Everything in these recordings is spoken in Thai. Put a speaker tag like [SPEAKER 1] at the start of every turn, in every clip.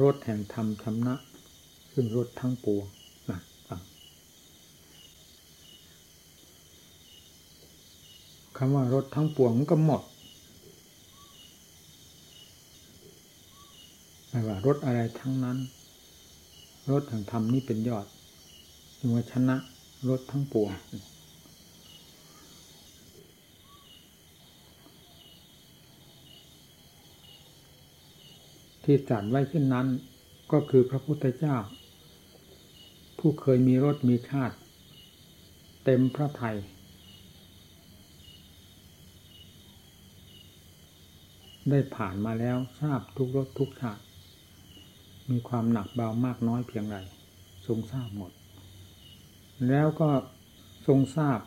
[SPEAKER 1] รถแห่งธรรมชำนะ ซึ่งรถทั้งปวงนะฟังคำว่ารถทั้งปวงก็หมดไม่ว่ารถอะไรทั้งนั้นรถแห่งธรรมนี่เป็นยอดจึงว่าชนะรถทั้งปวง ที่จัดไว้เช่นนั้น ก็คือพระพุทธเจ้า ผู้เคยมีรถมีชาติ เต็มพระไทยได้ผ่านมาแล้วทราบทุกรถทุกชาติ มีความหนักเบามากน้อยเพียงไรทรงทราบหมด แล้วก็ทรงทราบ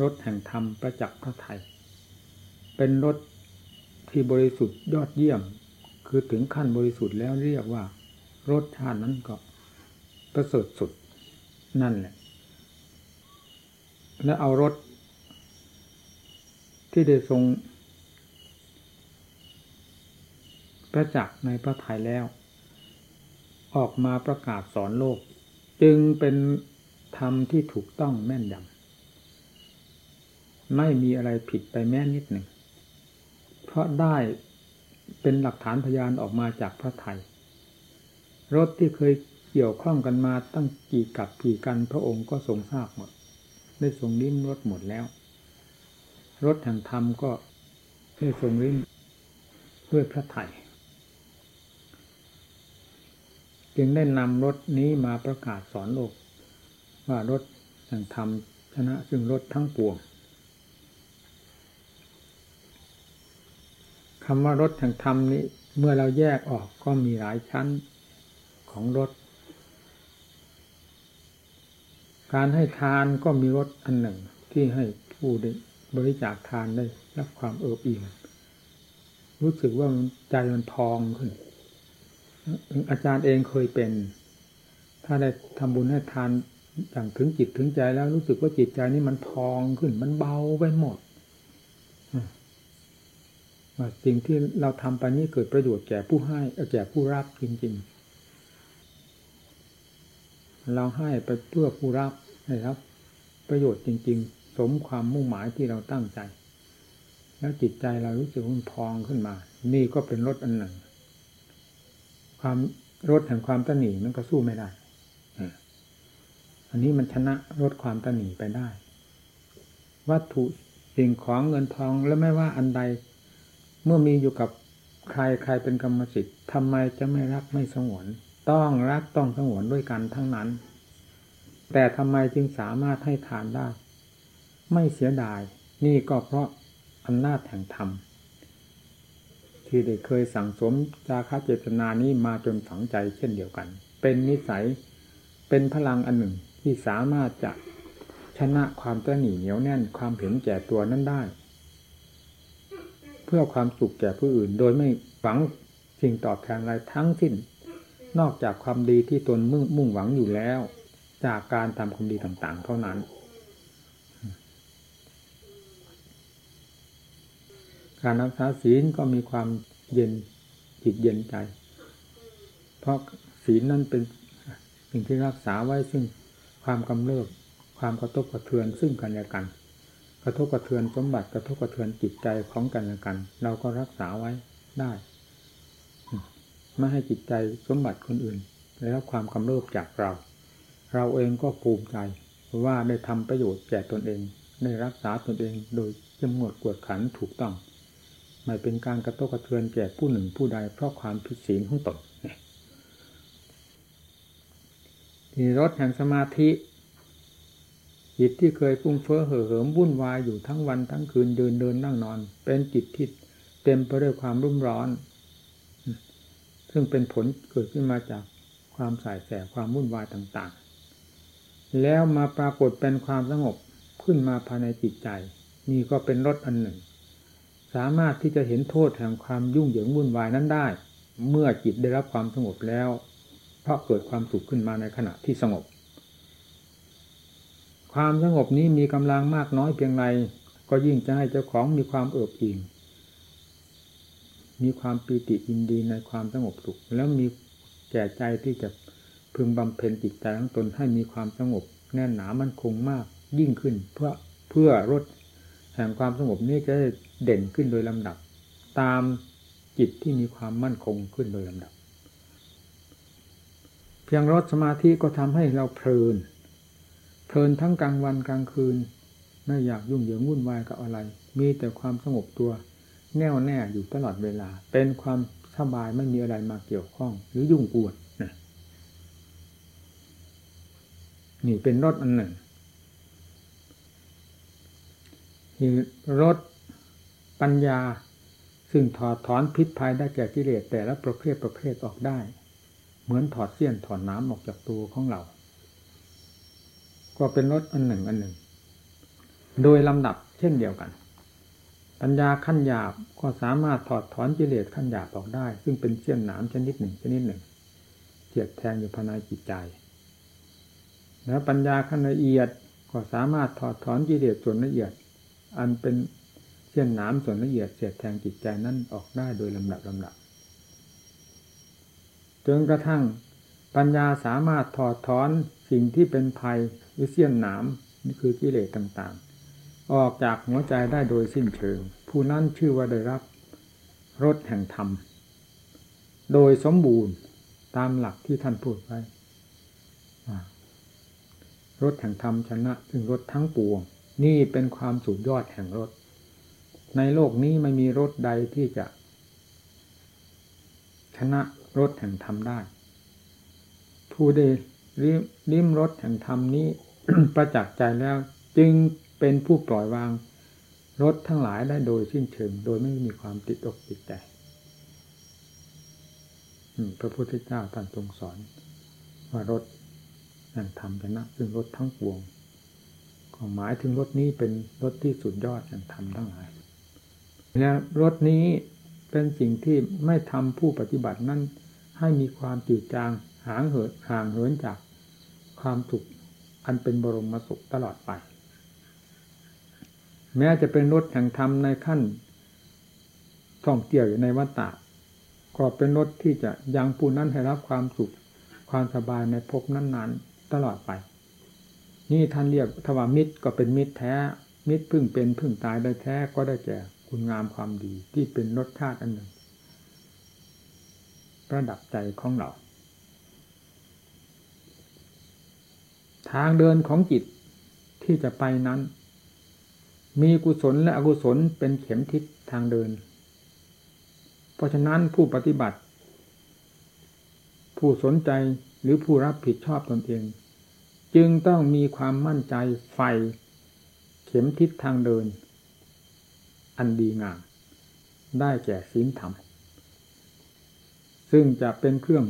[SPEAKER 1] รถแห่งธรรมประจักษ์พระไทยเป็นรถที่บริสุทธิ์ยอดเยี่ยม คือถึงขั้นบริสุทธิ์แล้วเรียกว่ารสชาตินั้นก็ประเสริฐสุดนั่นแหละ และเอารถที่ได้ทรงประจักษ์ในพระทัยแล้ว ออกมาประกาศสอนโลก จึงเป็นธรรมที่ถูกต้องแม่นยำไม่มีอะไรผิดไปแม้นิดหนึ่ง เพราะได้ เป็นหลักฐานพยานออกมาจากพระไทย รถที่เคยเกี่ยวข้องกันมาตั้งกี่กับกี่กันพระองค์ก็ทรงทราบหมด ได้ทรงลิ้มรถหมดแล้ว รถแห่งธรรมก็ได้ทรงลิ้มด้วยพระไทยจึงได้นำรถนี้มาประกาศสอนโลก ว่ารถแห่งธรรมชนะซึ่งรถทั้งปวง คำว่ารถแห่งธรรมนี้ เมื่อเราแยกออกก็มีหลายชั้นของรถการให้ทานก็มีรถอันหนึ่งที่ให้ผู้ได้บริจาคทานได้รับความเอิบอิ่มรู้สึกว่าใจมันพองขึ้น อาจารย์เองเคยเป็น ถ้าได้ทำบุญให้ทานอย่างถึงจิตถึงใจแล้วรู้สึกว่าจิตใจนี้มันพองขึ้น มันเบาไปหมด ว่าสิ่งที่เราทำไปนี้เกิดประโยชน์แก่ผู้ให้แก่ผู้รับจริง ๆ เราให้ไปเพื่อผู้รับให้รับ ประโยชน์จริง ๆ สมความมุ่งหมายที่เราตั้งใจ แล้วจิตใจเรารู้สึกมันพองขึ้นมา นี่ก็เป็นรถอันหนึ่ง ความรถแห่งความตนีมันก็สู้ไม่ได้อันนี้มันชนะรถความตนีไปได้ วัตถุสิ่งของเงินทองแล้วไม่ว่าอันใด เมื่อมีอยู่กับใครใครเป็นกรรมสิทธิ์ทำไมจะไม่รักไม่สงวน ต้องรักต้องสงวนด้วยกันทั้งนั้น แต่ทำไมจึงสามารถให้ทานได้ ไม่เสียดาย นี่ก็เพราะอำนาจแห่งธรรมที่ได้เคยสั่งสมจาคาเจตนานี้มาจนฝังใจเช่นเดียวกัน เป็นนิสัยเป็นพลังอันหนึ่งที่สามารถจะชนะความตนีเหนียวแน่นความเห็นแก่ตัวนั้นได้ เพื่อความสุขแก่ผู้อื่น โดยไม่หวังสิ่งตอบแทนอะไรทั้งสิ้น นอกจากความดีที่ตนมุ่งมุ่งหวังอยู่แล้ว จากการทำความดีต่างๆ เท่านั้น การรักษาศีลก็มีความเย็นจิตเย็นใจ เพราะศีลนั้นเป็นสิ่งที่รักษาไว้ซึ่งความกำเริบความกระทบกระเทือนซึ่งกันและกัน กระทบกระเทือนสมบัติกระทบกระเทือนจิตใจของกันและกัน เราก็รักษาไว้ได้ไม่ให้จิตใจสมบัติคนอื่นได้รับความกำเริบจากเรา เราเองก็ภูมิใจว่าได้ทำประโยชน์แก่ตนเองได้รักษาตนเองโดยจำงวดกวดขันถูกต้องไม่เป็นการกระทบกระเทือนแก่ผู้หนึ่งผู้ใดเพราะความผิดศีลของตนที่รถแห่งสมาธิ จิตที่เคยฟุ้งเฟ้อเห่อเหิมวุ่นวายอยู่ทั้งวันทั้งคืนเดินเดินนั่งนอน เป็นจิตที่เต็มไปด้วยความรุ่มร้อน ซึ่งเป็นผลเกิดขึ้นมาจากความสายแสความวุ่นวายต่างๆ แล้วมาปรากฏเป็นความสงบขึ้นมาภายในจิตใจ นี่ก็เป็นรถอันหนึ่ง สามารถที่จะเห็นโทษแห่งความยุ่งเหยิงวุ่นวายนั้นได้ เมื่อจิตได้รับความสงบแล้ว เพราะเกิดความสุขขึ้นมาในขณะที่สงบ ความสงบนี้มีกำลังมากน้อยเพียงไรก็ยิ่งจะให้เจ้าของมีความเอิบอิ่มมีความปีติอินดีในความสงบสุข แล้วมีแก่ใจที่จะพึงบำเพ็ญจิตใจของตนให้มีความสงบ แน่นหนามั่นคงมากยิ่งขึ้น เพื่อเพื่อลดแห่งความสงบนี้จะเด่นขึ้นโดยลำดับ ตามจิตที่มีความมั่นคงขึ้นโดยลำดับ เพียงรถสมาธิก็ทำให้เราเพลิน ลินทั้งกลางวันกลางคืน ไม่อยากยุ่งเหยิงวุ่นวายกับอะไร มีแต่ความสงบตัว แน่วแน่อยู่ตลอดเวลา เป็นความสบายไม่มีอะไรมาเกี่ยวข้อง หรือยุ่งกวนนี่เป็นรถอันหนึ่งรถปัญญา ซึ่งถอดถอนพิษภัยได้แก่กิเลสแต่ละประเภทประเภทออกได้ เหมือนถอดเสี้ยนถอดน้ำออกจากตัวของเรา ก็เป็นรถอันหนึ่งอันหนึ่ง โดยลำดับเช่นเดียวกัน ปัญญาขั้นหยาบก็สามารถถอดถอนกิเลสขั้นหยาบออกได้ ซึ่งเป็นเสี้ยนหน้ำชนิดหนึ่งชนิดหนึ่งเจียดแทงอยู่ภายในจิตใจ แล้วปัญญาขั้นละเอียดก็สามารถถอดถอนกิเลสส่วนละเอียด อันเป็นเชี่ยนหน้ำส่วนละเอียดเสียดแทงจิตใจนั้นออกได้โดยลำดับลำดับจนกระทั่งปัญญาสามารถถอดถอนสิ่งที่เป็นภัย หรือเสี้ยนหนามนี่คือกิเลสต่างๆ ออกจากหัวใจได้โดยสิ้นเชิง ผู้นั้นชื่อว่าได้รับรสแห่งธรรม โดยสมบูรณ์ตามหลักที่ท่านพูดไว้รถแห่งธรรมชนะซึ่งรถทั้งปวง นี่เป็นความสุดยอดแห่งรถในโลกนี้ไม่มีรถใดที่จะ ชนะรถแห่งธรรมได้ ผู้ได้ ริมรถแห่งธรรมนี้ ประจักษ์ใจแล้ว จึงเป็นผู้ปล่อยวางรถทั้งหลายได้โดยสิ้นเชิงโดยไม่มีความติดอกติดใจพระพุทธเจ้าท่านทรงสอน ว่ารถแห่งธรรมชนะซึ่งรถทั้งปวงก็หมายถึงรถนี้เป็นรถที่สุดยอดแห่งธรรมทั้งหลายและรถนี้เป็นสิ่งที่ไม่ทำผู้ปฏิบัตินั้นให้มีความจืดจาง ห่างเหินห่างเหินจากความสุขอันเป็นบรมสุขตลอดไป แม้จะเป็นรถแห่งธรรมในขั้นท่องเที่ยวอยู่ในวัฏฏะก็เป็นรถที่จะยังผู้นั้นให้รับความสุขความสบายในภพนั้น ๆ ตลอดไป นี่ท่านเรียกทวามิตรก็เป็นมิตรแท้ มิตรพึ่งเป็นพึ่งตายได้แท้ก็ได้แก่คุณงามความดีที่เป็นรสชาติอันหนึ่ง ประดับใจของเรา ทางเดินของจิตที่จะไปนั้น มีกุศลและอกุศลเป็นเข็มทิศทางเดิน เพราะฉะนั้นผู้ปฏิบัติ ผู้สนใจหรือผู้รับผิดชอบตนเอง จึงต้องมีความมั่นใจไฟ เข็มทิศทางเดิน อันดีงาม ได้แก่ศีลธรรม ซึ่งจะเป็นเครื่อง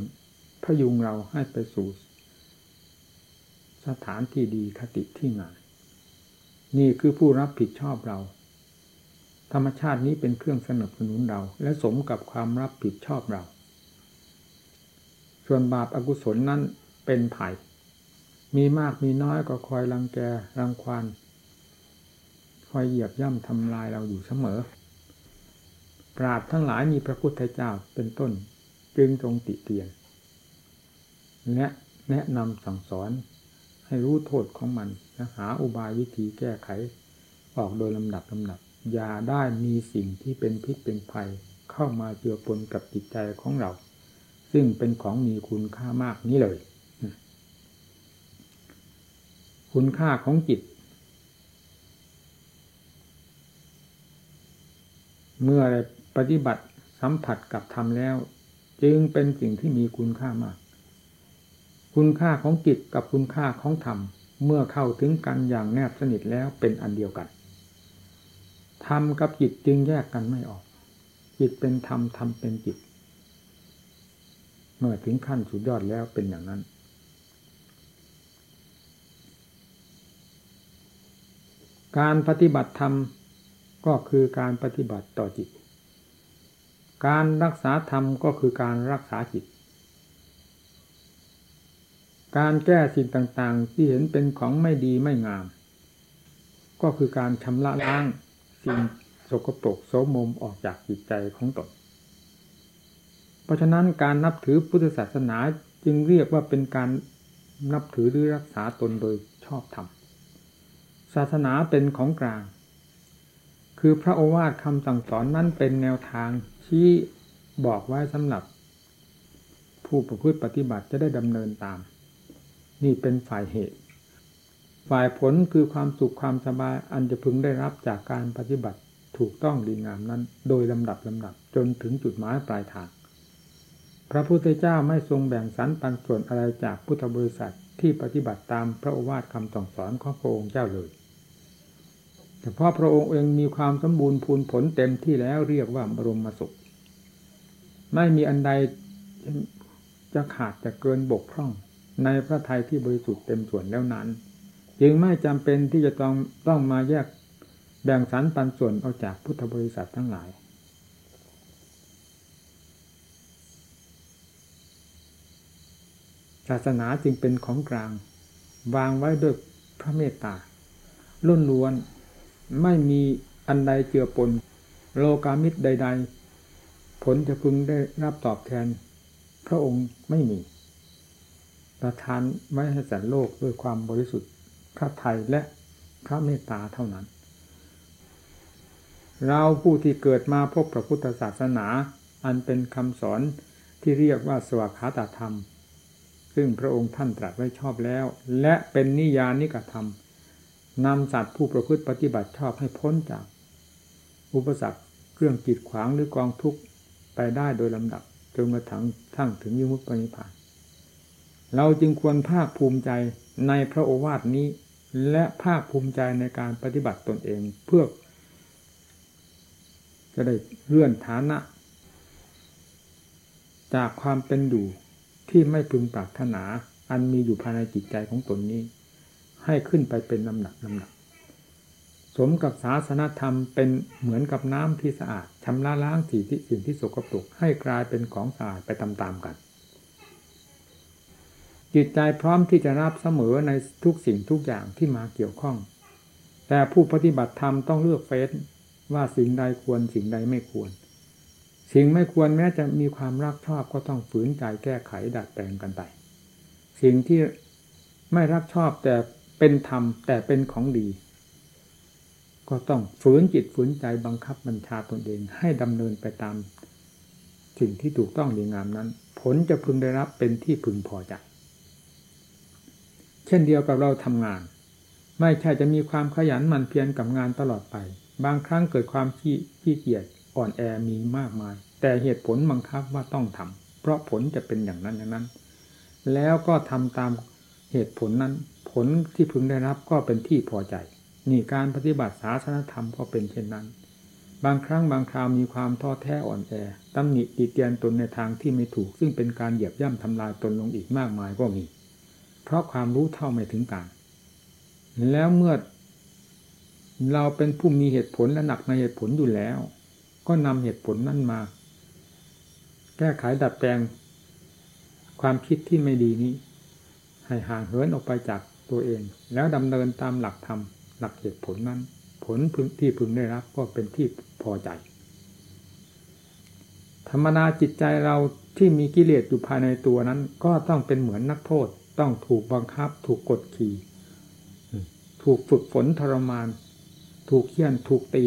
[SPEAKER 1] พยุงเราให้ไปสู่ สถานที่ดีคติที่งามนี่คือผู้รับผิดชอบเรา ธรรมชาตินี้เป็นเครื่องสนับสนุนเรา และสมกับความรับผิดชอบเรา ส่วนบาปอากุศลนั้นเป็นไผ่มีมากมีน้อยก็คอยรังแกรังควานคอยเหยียบย่ำทำลายเราอยู่เสมอ ปราดทั้งหลายมีพระพุทธเจ้าเป็นต้น จึงตรงติเตียนและแนะนำสั่งสอน ให้รู้โทษของมันและหาอุบายวิธีแก้ไข ออกโดยลำดับลำดับ อย่าได้มีสิ่งที่เป็นพิษเป็นภัย เข้ามาเจือปนกับจิตใจของเรา ซึ่งเป็นของมีคุณค่ามากนี้เลย คุณค่าของจิต เมื่อปฏิบัติสัมผัสกับธรรมแล้ว จึงเป็นสิ่งที่มีคุณค่ามาก คุณค่าของจิตกับคุณค่าของธรรม เมื่อเข้าถึงกันอย่างแนบสนิทแล้วเป็นอันเดียวกัน ธรรมกับจิตจึงแยกกันไม่ออก จิตเป็นธรรมธรรมเป็นจิต เมื่อถึงขั้นสุดยอดแล้วเป็นอย่างนั้น การปฏิบัติธรรมก็คือการปฏิบัติต่อจิต การรักษาธรรมก็คือการรักษาจิต การแก้สิ่งต่างๆ ที่เห็นเป็นของไม่ดีไม่งาม ก็คือการชำระล้างสิ่งสกปรกโสมมออกจากจิตใจของตนเพราะฉะนั้นการนับถือพุทธศาสนาจึงเรียกว่าเป็นการนับถือหรือรักษาตนโดยชอบธรรมศาสนาเป็นของกลาง คือพระโอวาทคำสั่งสอนนั้นเป็นแนวทางที่บอกไว้สำหรับ ผู้ประพฤติปฏิบัติจะได้ดำเนินตาม นี่เป็นฝ่ายเหตุ ฝ่ายผลคือความสุขความสบายอันจะพึงได้รับจากการปฏิบัติถูกต้องดีงามนั้น โดยลำดับลำดับจนถึงจุดหมายปลายทาง พระพุทธเจ้าไม่ทรงแบ่งสรรปันส่วนอะไรจากพุทธบริษัทที่ปฏิบัติตามพระโอวาทคำสั่งสอนของพระองค์เจ้าเลยแต่เพราะพระองค์เองมีความสมบูรณ์พูนผลเต็มที่แล้วเรียกว่าบรมสุข ไม่มีอันใดจะขาดจะเกินบกพร่อง ในพระทัยที่บริสุทธิ์เต็มส่วนแล้วนั้น จึงไม่จำเป็นที่จะต้องต้องมาแยกแบ่งสรรปันส่วนออกจากพุทธบริษัททั้งหลาย ศาสนาจึงเป็นของกลาง วางไว้ด้วยพระเมตตาล้นล้วนไม่มีอันใดเจือปน โลกามิตรใด ๆ ผลจะพึงได้รับตอบแทน พระองค์ไม่มี ประทานไว้ให้สัตว์โลกด้วยความบริสุทธิ์พระไทยและพระเมตตาเท่านั้น เราผู้ที่เกิดมาพบพระพุทธศาสนา อันเป็นคำสอนที่เรียกว่าสวากขาตธรรม ซึ่งพระองค์ท่านตรัสไว้ชอบแล้ว และเป็นนิยานิกธรรมนำสัตว์ผู้ประพฤติปฏิบัติชอบให้พ้นจาก อุปสรรคเครื่องกีดขวางหรือกองทุกข์ไปได้โดยลำดับจนกระทั่งทั้งถึงยุมุตปณิพาน เราจึงควรภาคภูมิใจในพระโอวาทนี้ และภาคภูมิใจในการปฏิบัติตนเองเพื่อ จะได้เลื่อนฐานะ จากความเป็นอยู่ที่ไม่พึงปรารถนา อันมีอยู่ภายในจิตใจของตนนี้ ให้ขึ้นไปเป็นลำหนักลำหนักสมกับศาสนธรรมเป็นเหมือนกับน้ำที่สะอาดชำระล้างสิ่งที่สิ่งที่สกปรกให้กลายเป็นของสะอาดไปตามๆกัน จิตใจพร้อมที่จะรับเสมอในทุกสิ่งทุกอย่างที่มาเกี่ยวข้อง แต่ผู้ปฏิบัติธรรมต้องเลือกเฟ้นว่าสิ่งใดควรสิ่งใดไม่ควร สิ่งไม่ควรแม้จะมีความรักชอบก็ต้องฝืนใจแก้ไขดัดแปลงกันไป สิ่งที่ไม่รักชอบแต่เป็นธรรมแต่เป็นของดี ก็ต้องฝืนจิตฝืนใจบังคับบัญชาตนเองให้ดำเนินไปตาม สิ่งที่ถูกต้องดีงามนั้น ผลจะพึงได้รับเป็นที่พึงพอใจ เช่นเดียวกับเราทำงาน ไม่ใช่จะมีความขยันหมั่นเพียรกับงานตลอดไป บางครั้งเกิดความขี้ขี้เกียจอ่อนแอมีมากมาย แต่เหตุผลบังคับว่าต้องทำเพราะผลจะเป็นอย่างนั้นอย่างนั้น แล้วก็ทำตามเหตุผลนั้น ผลที่พึงได้รับก็เป็นที่พอใจนี่การปฏิบัติศาสนธรรมก็เป็นเช่นนั้น บางครั้งบางคราวมีความท้อแท้อ่อนแอตำหนิตีเตียนตนในทางที่ไม่ถูก ซึ่งเป็นการเหยียบย่ำทำลายตนลงอีกมากมายก็มี เพราะความรู้เท่าไม่ถึงการ แล้วเมื่อเราเป็นผู้มีเหตุผลและหนักในเหตุผลอยู่แล้ว ก็นำเหตุผลนั้นมา แก้ไขดัดแปลง ความคิดที่ไม่ดีนี้ ให้ห่างเหินออกไปจากตัวเอง แล้วดำเนินตามหลักธรรมหลักเหตุผลนั้น ผลที่พึงได้รับก็เป็นที่พอใจ ธรรมนาจิตใจเราที่มีกิเลสอยู่ภายในตัวนั้น ก็ต้องเป็นเหมือนนักโทษ ต้องถูกบังคับ ถูกกดขี่ถูกฝึกฝนทรมาน ถูกเคี่ยนถูกตี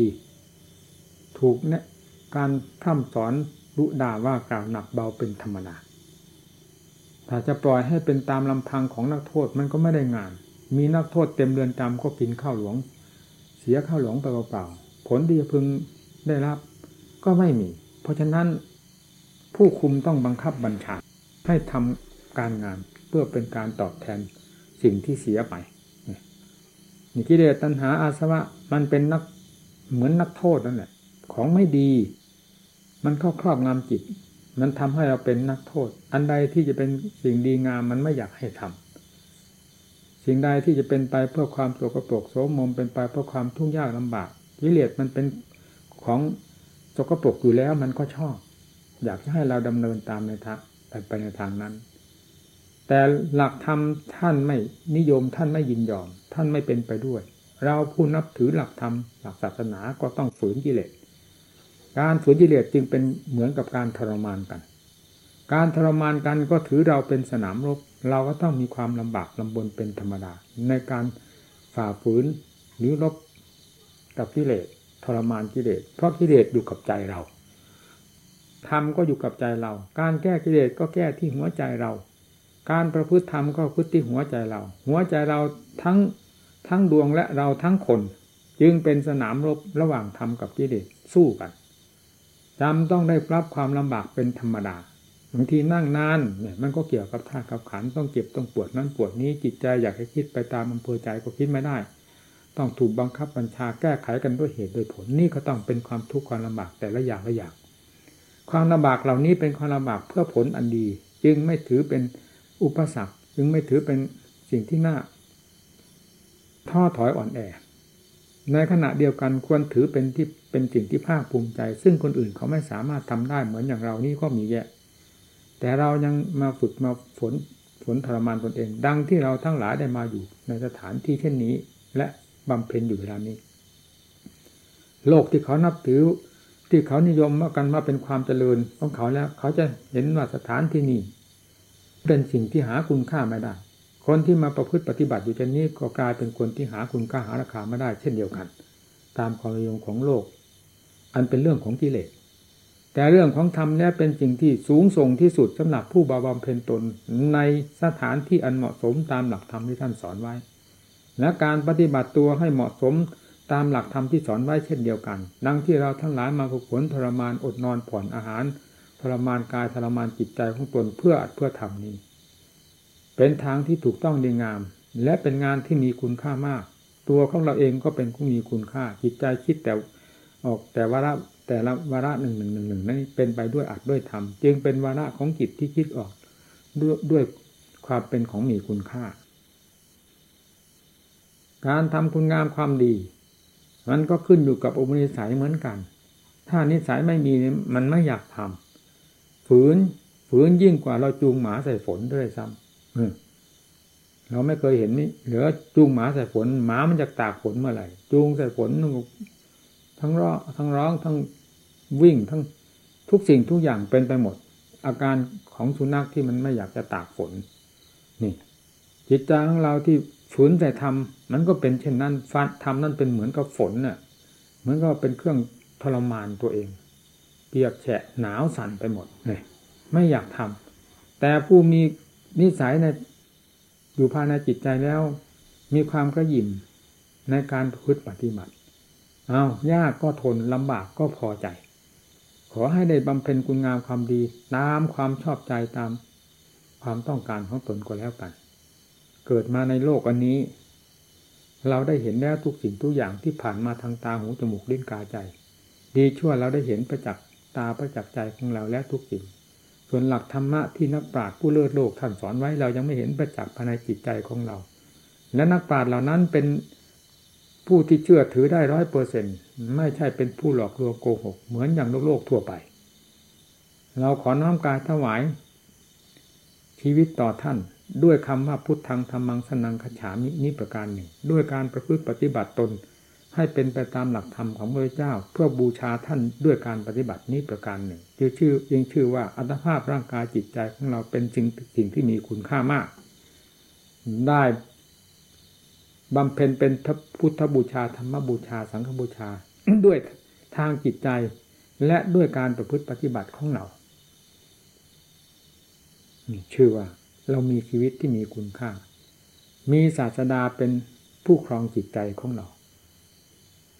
[SPEAKER 1] ถูกเนี่ยการพร่ำสอนรุด่าว่ากล่าวหนักเบาเป็นธรรมดาถ้าจะปล่อยให้เป็นตามลำพังของนักโทษมันก็ไม่ได้งาน มีนักโทษเต็มเรือนจำก็กินข้าวหลวง เสียข้าวหลวงไปเปล่าๆผลที่จะพึงได้รับก็ไม่มี เพราะฉะนั้นผู้คุมต้องบังคับบัญชาให้ทำการงาน เพื่อเป็นการตอบแทนสิ่งที่เสียไปนี่กิเลสตัณหาอาสวะมันเป็นนักเหมือนนักโทษนั่นแหละของไม่ดี มันเข้าครอบงำจิต มันทำให้เราเป็นนักโทษ อันใดที่จะเป็นสิ่งดีงามมันไม่อยากให้ทำสิ่งใดที่จะเป็นไปเพื่อความโศกโปรกโสมมเป็นไปเพื่อความทุกข์ยากลำบากกิเลสมันเป็นของโศกโปรกอยู่แล้วมันก็ชอบ อยากจะให้เราดำเนินตามในทางไปในทางนั้น แต่หลักธรรมท่านไม่นิยมท่านไม่ยินยอม ท่านไม่เป็นไปด้วย เราผู้นับถือหลักธรรมหลักศาสนาก็ต้องฝืนกิเลสการฝืนกิเลสจึงเป็นเหมือนกับการทรมานกัน การทรมานกันก็ถือเราเป็นสนามรบ เราก็ต้องมีความลำบากลำบนเป็นธรรมดา ในการฝ่าฝืนหรือรบกับกิเลสทรมานกิเลสเพราะกิเลสอยู่กับใจเราธรรมก็อยู่กับใจเรา การแก้กิเลสก็แก้ที่หัวใจเรา การประพฤติธรรมก็ประพฤติที่หัวใจเรา หัวใจเราทั้งทั้งดวงและเราทั้งคน จึงเป็นสนามรบระหว่างธรรมกับกิเลสสู้กันจำต้องได้รับความลำบากเป็นธรรมดาบางทีนั่งนานเนี่ยมันก็เกี่ยวกับท่ากับขันต้องเจ็บต้องปวดนั้นปวดนี้จิตใจอยากให้คิดไปตามอำเภอใจก็คิดไม่ได้ ต้องถูกบังคับบัญชาแก้ไขกันด้วยเหตุโดยผลนี่ก็ต้องเป็นความทุกข์ความลำบากแต่ละอย่างละอย่างความลำบากเหล่านี้เป็นความลำบากเพื่อผลอันดี จึงไม่ถือเป็น อุปสรรคจึงไม่ถือเป็นสิ่งที่น่าท้อถอยอ่อนแอ ในขณะเดียวกันควรถือเป็นที่เป็นสิ่งที่ภาคภูมิใจ ซึ่งคนอื่นเขาไม่สามารถทำได้เหมือนอย่างเรานี่ก็มีแยะ แต่เรายังมาฝึกมาฝนฝนทรมานตนเอง ดังที่เราทั้งหลายได้มาอยู่ในสถานที่เช่นนี้ และบำเพ็ญอยู่เวลานี้ โลกที่เขานับถือที่เขานิยมกันว่าเป็นความเจริญของเขาแล้ว เขาจะเห็นว่าสถานที่นี้ เป็นสิ่งที่หาคุณค่าไม่ได้ คนที่มาประพฤติปฏิบัติอยู่เช่นนี้ก็กลายเป็นคนที่หาคุณค่าหาราคาไม่ได้ เช่นเดียวกัน ตามความนิยมของโลก อันเป็นเรื่องของกิเลสแต่เรื่องของธรรมนี้เป็นสิ่งที่สูงส่งที่สุดสำหรับผู้บาบำเพ็ญตนในสถานที่อันเหมาะสมตามหลักธรรมที่ท่านสอนไว้ และการปฏิบัติตัวให้เหมาะสมตามหลักธรรมที่สอนไว้เช่นเดียวกัน ดังที่เราทั้งหลายมาฝึกฝนทรมานอดนอนผ่อนอาหาร ทรมานกายทรมานจิตใจของตนเพื่ออัดเพื่อทำนี้ เป็นทางที่ถูกต้องดีงาม และเป็นงานที่มีคุณค่ามาก ตัวของเราเองก็เป็นผู้มีคุณค่า จิตใจคิดแต่ออกแต่วาระแต่ละวาระหนึ่งหนึ่งหนึ่งหนึ่งนั้นเป็นไปด้วยอัดด้วยธรรมจึงเป็นวาระของจิตที่คิดออกด้วยด้วยความเป็นของมีคุณค่า การทำคุณงามความดี มันก็ขึ้นอยู่กับอุปนิสัยเหมือนกัน ถ้านิสัยไม่มีมันไม่อยากทำ ฝืนฝืนยิ่งกว่าเราจูงหมาใส่ฝนด้วยซ้ำเราไม่เคยเห็นนี่เหลือจูงหมาใส่ฝนหมามันจะตากฝนเมื่อไหร่ จูงใส่ฝนทั้งร้องทั้งร้องทั้งวิ่งทั้งทุกสิ่งทุกอย่างเป็นไปหมด อาการของสุนัขที่มันไม่อยากจะตากฝน นี่ จิตใจของเราที่ฝืนแต่ทำมันก็เป็นเช่นนั้นฟันทำนั่นเป็นเหมือนกับฝนเน่ะ เหมือนก็เป็นเครื่องทรมานตัวเอง เปียกแฉะหนาวสั่นไปหมดเลยไม่อยากทำแต่ผู้มีนิสัยในอยู่ภายในจิตใจแล้ว มีความกระยิมในการพึ่ปฏิบัติเอายากก็ทนลำบากก็พอใจ ขอให้ได้บำเพ็ญคุณงามความดีตามความชอบใจตามความต้องการของตนก็แล้วกัน เกิดมาในโลกอันนี้ เราได้เห็นแล้วทุกสิ่งทุกอย่างที่ผ่านมาทางตาหูจมูกลิ้นกายใจ ดีชั่วเราได้เห็นประจักษ์ ตาประจักษ์ใจของเราแล้วทุกสิ่ง ส่วนหลักธรรมะที่นักปราชญ์ผู้เลิศโลกท่านสอนไว้เรายังไม่เห็นประจักษ์ภายในจิตใจของเรา และนักปราชญ์เหล่านั้นเป็นผู้ที่เชื่อถือได้ร้อยเปอร์เซ็นไม่ใช่เป็นผู้หลอกลวงโกหก เหมือนอย่างโลกโลกทั่วไป เราขอน้อมกายถวาย ชีวิตต่อท่านด้วยคำว่าพุทธังธรรมังสนังขฉามินี้ประการหนึ่ง ด้วยการประพฤติปฏิบัติตน ให้เป็นไปตามหลักธรรมของพระเจ้า เพื่อบูชาท่านด้วยการปฏิบัตินี้ประการหนึ่งจึงชื่อยังชื่อว่าอัตภาพร่างกายจิตใจของเราเป็นสิ่งสิ่งที่มีคุณค่ามาก ได้บำเพ็ญเป็นพุทธบูชาธรรมบูชา สังฆบูชา ด้วยทางจิตใจและด้วยการประพฤติปฏิบัติของเรานี่ชื่อว่าเรามีชีวิตที่มีคุณค่า มีศาสดาเป็นผู้ครองจิตใจของเรา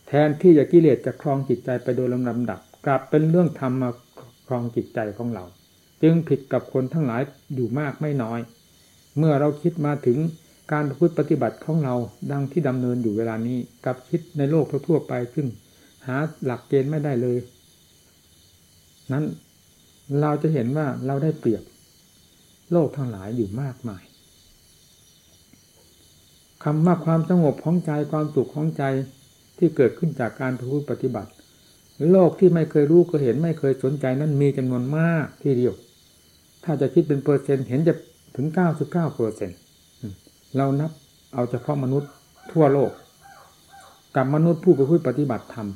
[SPEAKER 1] แทนที่จะกิเลสจะครองจิตใจไปโดยลำดับ กลับเป็นเรื่องธรรมมาครองจิตใจของเรา จึงผิดกับคนทั้งหลายอยู่มากไม่น้อย เมื่อเราคิดมาถึงการพูดปฏิบัติของเราดังที่ดำเนินอยู่เวลานี้ กับคิดในโลกทั่วไปซึ่งหาหลักเกณฑ์ไม่ได้เลย นั้นเราจะเห็นว่าเราได้เปรียบโลกทั้งหลายอยู่มากมายคำว่าความสงบของใจความสุขของใจ ที่เกิดขึ้นจากการพูดปฏิบัติ โลกที่ไม่เคยรู้ก็เห็นไม่เคยสนใจนั้นมีจำนวนมากทีเดียว ถ้าจะคิดเป็นเปอร์เซ็นต์เห็นจะถึงเก้าสิบเก้าเปอร์เซ็นต์เรานับเอาเฉพาะมนุษย์ทั่วโลก กับมนุษย์ผู้ไปพูดปฏิบัติธรรม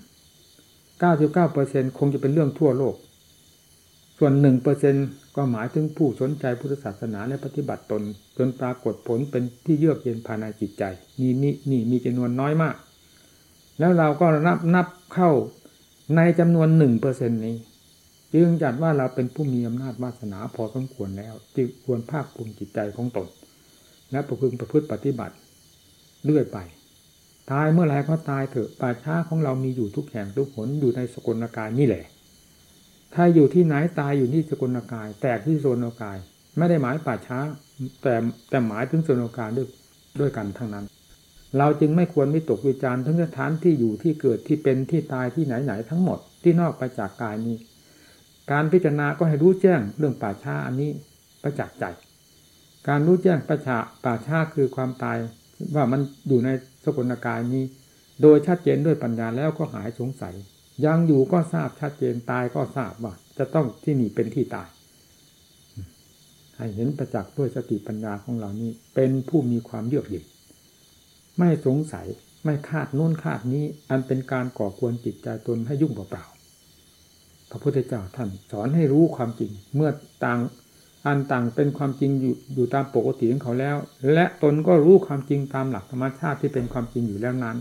[SPEAKER 1] 99%คงจะเป็นเรื่องทั่วโลก ส่วนหนึ่งเปอร์เซ็นต์ก็หมายถึงผู้สนใจพุทธศาสนาและปฏิบัติตน จนปรากฏผลเป็นที่เยือกเย็นภายในจิตใจ นี่นี่นี่มีจำนวนน้อยมาก แล้วเราก็นับนับเข้าในจำนวนหนึ่งเปอร์เซ็นนี้ จึงจัดว่าเราเป็นผู้มีอำนาจวาสนาพอสมควรแล้ว จึงควรภาคภูมิจิตใจของตน และประพฤติประพฤติปฏิบัติเรื่อยไป ตายเมื่อไรก็ตายเถอะป่าช้าของเรามีอยู่ทุกแห่งทุกหนอยู่ในสกลกายนี่แหละ ถ้าอยู่ที่ไหนตายอยู่ที่สกลกาย แตกที่โซนกาย ไม่ได้หมายป่าช้า แต่แต่หมายถึงโซนกายด้วยด้วยกันทั้งนั้น เราจึงไม่ควรวิตกวิจารณ์ทั้งสถานที่อยู่ที่เกิดที่เป็นที่ตายที่ไหนไหนทั้งหมดที่นอกไปจากกายนี้ การพิจารณาก็ให้รู้แจ้งเรื่องป่าช้าอันนี้ประจักษ์ใจ การรู้แจ้งประชาป่าช้าคือความตายว่ามันอยู่ในสกลกายนี้ โดยชัดเจนด้วยปัญญาแล้วก็หายสงสัย ยังอยู่ก็ทราบชัดเจนตายก็ทราบว่า จะต้องที่นี่เป็นที่ตายให้เห็นประจักษ์ด้วยสติปัญญาของเรานี้เป็นผู้มีความเยือกเย็น ไม่สงสัยไม่คาดโน้นคาดนี้ อันเป็นการก่อควรจิตใจตนให้ยุ่งเปล่าๆพระพุทธเจ้าท่านสอนให้รู้ความจริง เมื่อต่างอันต่างเป็นความจริงอยู่อยู่ตามปกติของเขาแล้ว และตนก็รู้ความจริงตามหลักธรรมชาติที่เป็นความจริงอยู่แล้วนั้น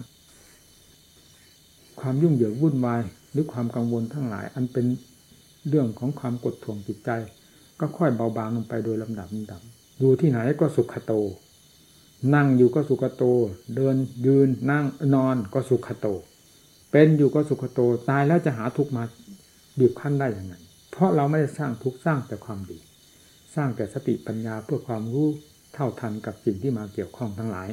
[SPEAKER 1] ความยุ่งเหยิงวุ่นวายหรือความกังวลทั้งหลาย อันเป็นเรื่องของความกดท่วงจิตใจ ก็ค่อยเบาบางลงไปโดยลำดับลำดับอยู่ที่ไหนก็สุขโต นั่งอยู่ก็สุขโต เดินยืนนั่งนอนก็สุขโต เป็นอยู่ก็สุขโต ตายแล้วจะหาทุกข์มาบีบคั้นได้อย่างไงเพราะเราไม่ได้สร้างทุกข์สร้างแต่ความดี สร้างแต่สติปัญญาเพื่อความรู้เท่าทันกับสิ่งที่มาเกี่ยวข้องทั้งหลาย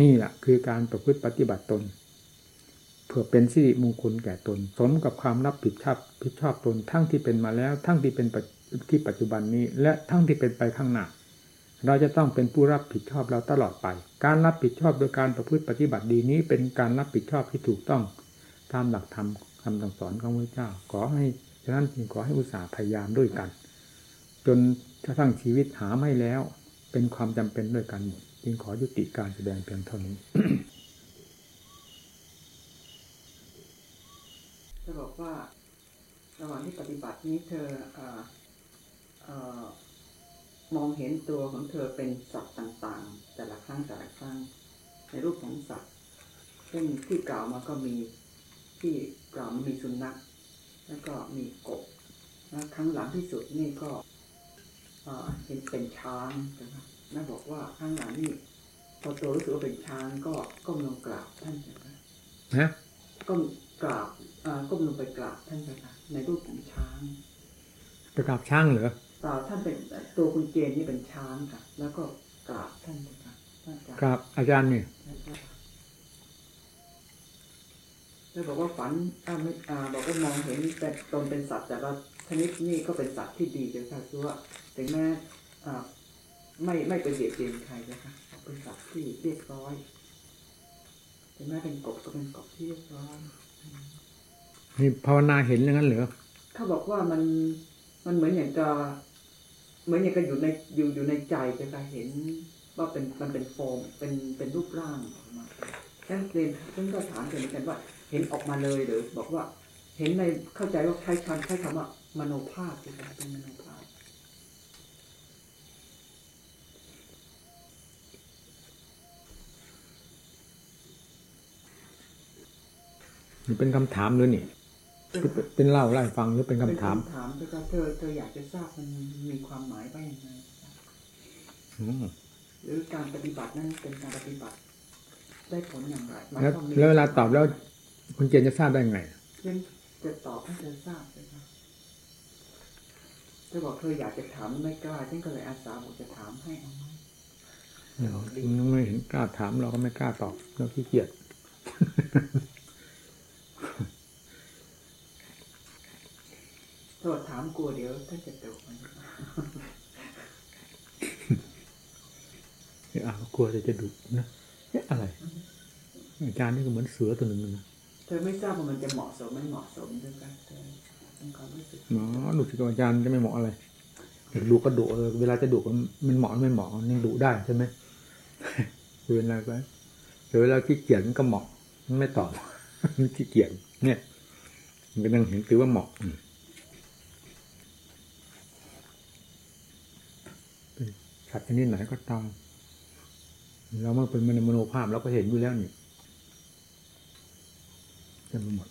[SPEAKER 1] นี่แหละคือการประพฤติปฏิบัติตนเพื่อเป็นสิริมงคลแก่ตน สมกับความรับผิดชอบผิดชอบตนทั้งที่เป็นมาแล้ว ทั้งที่เป็นที่ปัจจุบันนี้ และทั้งที่เป็นไปข้างหน้า เราจะต้องเป็นผู้รับผิดชอบเราตลอดไป การรับผิดชอบโดยการประพฤติปฏิบัติดีนี้ เป็นการรับผิดชอบที่ถูกต้องตามหลักธรรมคำสอนของพระเจ้า ขอให้ฉะนั้นจึงขอให้อุตสาห์พยายามด้วยกัน จนกระทั่งชีวิตหาไม่แล้ว เป็นความจำเป็นด้วยกันหมดจึงขอยุติการแสดงเพียงเท่านี้
[SPEAKER 2] จะบอกว่าระหว่างที่ปฏิบัตินี้เธอออเออ มองเห็นตัวของเธอเป็นสัตว์ต่างๆ แต่ละครั้งแต่ละครั้ง ในรูปของสัตว์ซึ่งที่กล่าวมาก็มีที่กล่าวมามีสุนัขแล้วก็มีกบแล้วครั้งหลังที่สุดนี่ก็เอ่อเห็นเป็นช้างนะครับน่าบอกว่าครั้งหลังนี่พอตัวรู้สึกว่าเป็นช้างก็ก้มลงกราบท่านนะครับ
[SPEAKER 1] นะ
[SPEAKER 2] ก้มกราบอ่าก้มลงไปกราบท่านนะคะในรูปของช้าง
[SPEAKER 1] ไปกราบช่างเหรอ
[SPEAKER 2] เปล่า ท่านเป็นตัวคุณเจนนี่เป็นช้างค่ะ แล้วก็กราบท่านนะคะท่านอาจารย์
[SPEAKER 1] กราบอาจารย์นี่
[SPEAKER 2] แล้วบอกว่าฝันอ่าไม่อ่าบอกว่ามองเห็นแต่ตนเป็นสัตว์แต่ละชนิดนี่ก็เป็นสัตว์ที่ดีเลยค่ะคือว่าถึงแม้อ่าไม่ไม่ไปเบียดเบียนใครนะคะเป็นสัตว์ที่เรียบร้อยถึงแม้เป็นกบก็เป็นกบที่เรียบร้อย
[SPEAKER 1] นี่ภาวนาเห็นอย่างนั้นเหรอ
[SPEAKER 2] เขาบอกว่ามันมันเหมือนอย่างจะ เหมือนอย่างกับอยู่ในอยู่อยู่ในใจจะค่ะเห็นว่าเป็นมันเป็นโฟมเป็นเป็นรูปร่างออกมาฉันเรียนฉันก็ถามเธอเหมือนกันว่า เห็นออกมาเลยหรือบอกว่าเห็นในเข้าใจว่าใช้คำใช้คำว่ามโนภาพจะค่ะเป็นมโนภาพ
[SPEAKER 1] นี่เป็นคำถามหรือนี่ เป็นเป็นเล่าไล่ฟังหรือเป็นคำถาม
[SPEAKER 2] เป็นคำถามเธอก็เธอเธออยากจะทราบมันมีความหมายว่าอย่างไร
[SPEAKER 1] อืม
[SPEAKER 2] หรือการปฏิบัตินั้นเป็นการปฏิบัติ ได้ผลอย่างไรหมาย
[SPEAKER 1] แล้ว
[SPEAKER 2] ความมี
[SPEAKER 1] แล้วเวลาตอบแล้ว คุณเจนจะทราบได้ไง
[SPEAKER 2] เรื่องจะตอบให้เธอทราบเลยครับเธอบอกเธออยากจะถามไม่กล้าฉันก็เลยอาสาบอกจะถามให้เอาไหม
[SPEAKER 1] เรายังไม่เห็นกล้าถามเราก็ไม่กล้าตอบเราขี้เกียจ
[SPEAKER 2] โทษถามกลัวเดี๋ยวท่านจะตกมัน
[SPEAKER 1] อะกลัวจะจะดุนะเอ๊ะอะไรอาจารย์นี่ก็เหมือนเสือตัวหนึ่งนะ
[SPEAKER 2] เธอไม่ทราบว่ามันจะเหมาะสมไม่เหมาะสมด้วยกันเธอต้องความรู้สึก
[SPEAKER 1] เนาะดุสิกับอาจารย์จะไม่เหมาะอะไรดุก็ดุเออเวลาจะดุมันเหมาะไม่เหมาะมันยังดุได้ใช่ไหมเวลาไปแต่เวลาขี้เกียจมันก็เหมาะมันไม่ตอบมันขี้เกียจเนี่ยมันก็ยังเห็นถือว่าเหมาะอืม สัตว์ชนิดไหนก็ตามเราเมื่อเป็นมโนภาพเราก็เห็นอยู่แล้วนี่เต็มไปหมด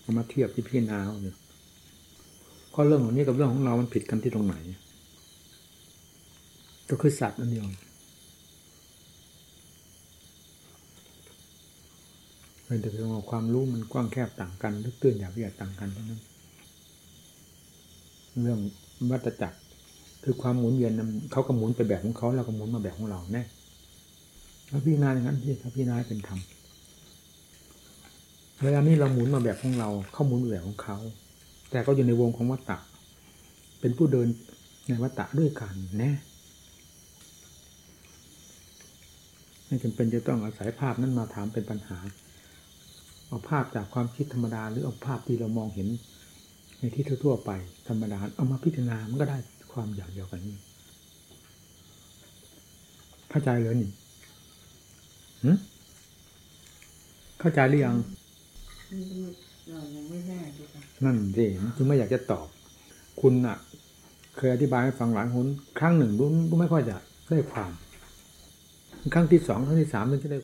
[SPEAKER 1] เอามาเทียบที่พิจารณาเอาเนี่ยก็เรื่องของนี้กับเรื่องของเรา มันผิดกันที่ตรงไหน ก็คือสัตว์อันเดียวเป็นแต่เพียงว่าความรู้มันกว้างแคบต่างกันลึกตื้นหยาบละเอียดต่างกันเท่านั้น เรื่องวัฏจักร คือความหมุนเวียนนั้นเขาก็หมุนไปแบบของเขาเราก็หมุนมาแบบของเราแน่ถ้าพี่นาอย่างนั้นพี่ถ้าพี่นาให้เป็นธรรมเวลานี้เราหมุนมาแบบของเรา เขาหมุนแบบของเขา แต่ก็อยู่ในวงของวัฏฏะเป็นผู้เดินในวัฏฏะด้วยกันแน่ไม่จำเป็นจะต้องอาศัยภาพนั้นมาถามเป็นปัญหา เอาภาพจากความคิดธรรมดา หรือเอาภาพที่เรามองเห็น ในที่ทั่วๆไปธรรมดา เอามาพิจารณามันก็ได้ ความอย่างเดียวกันนี่เข้าใจเลยนี่หึเข้าใจหรือยัง
[SPEAKER 2] เรายังไม่แน่ดูค่ะ
[SPEAKER 1] นั่นสิจึงไม่อยากจะตอบ คุณอะ เคยอธิบายให้ฟังหลายหนครั้งหนึ่งรู้รู้ไม่ค่อยจะได้ความ ครั้งที่สองครั้งที่สามมันจะได้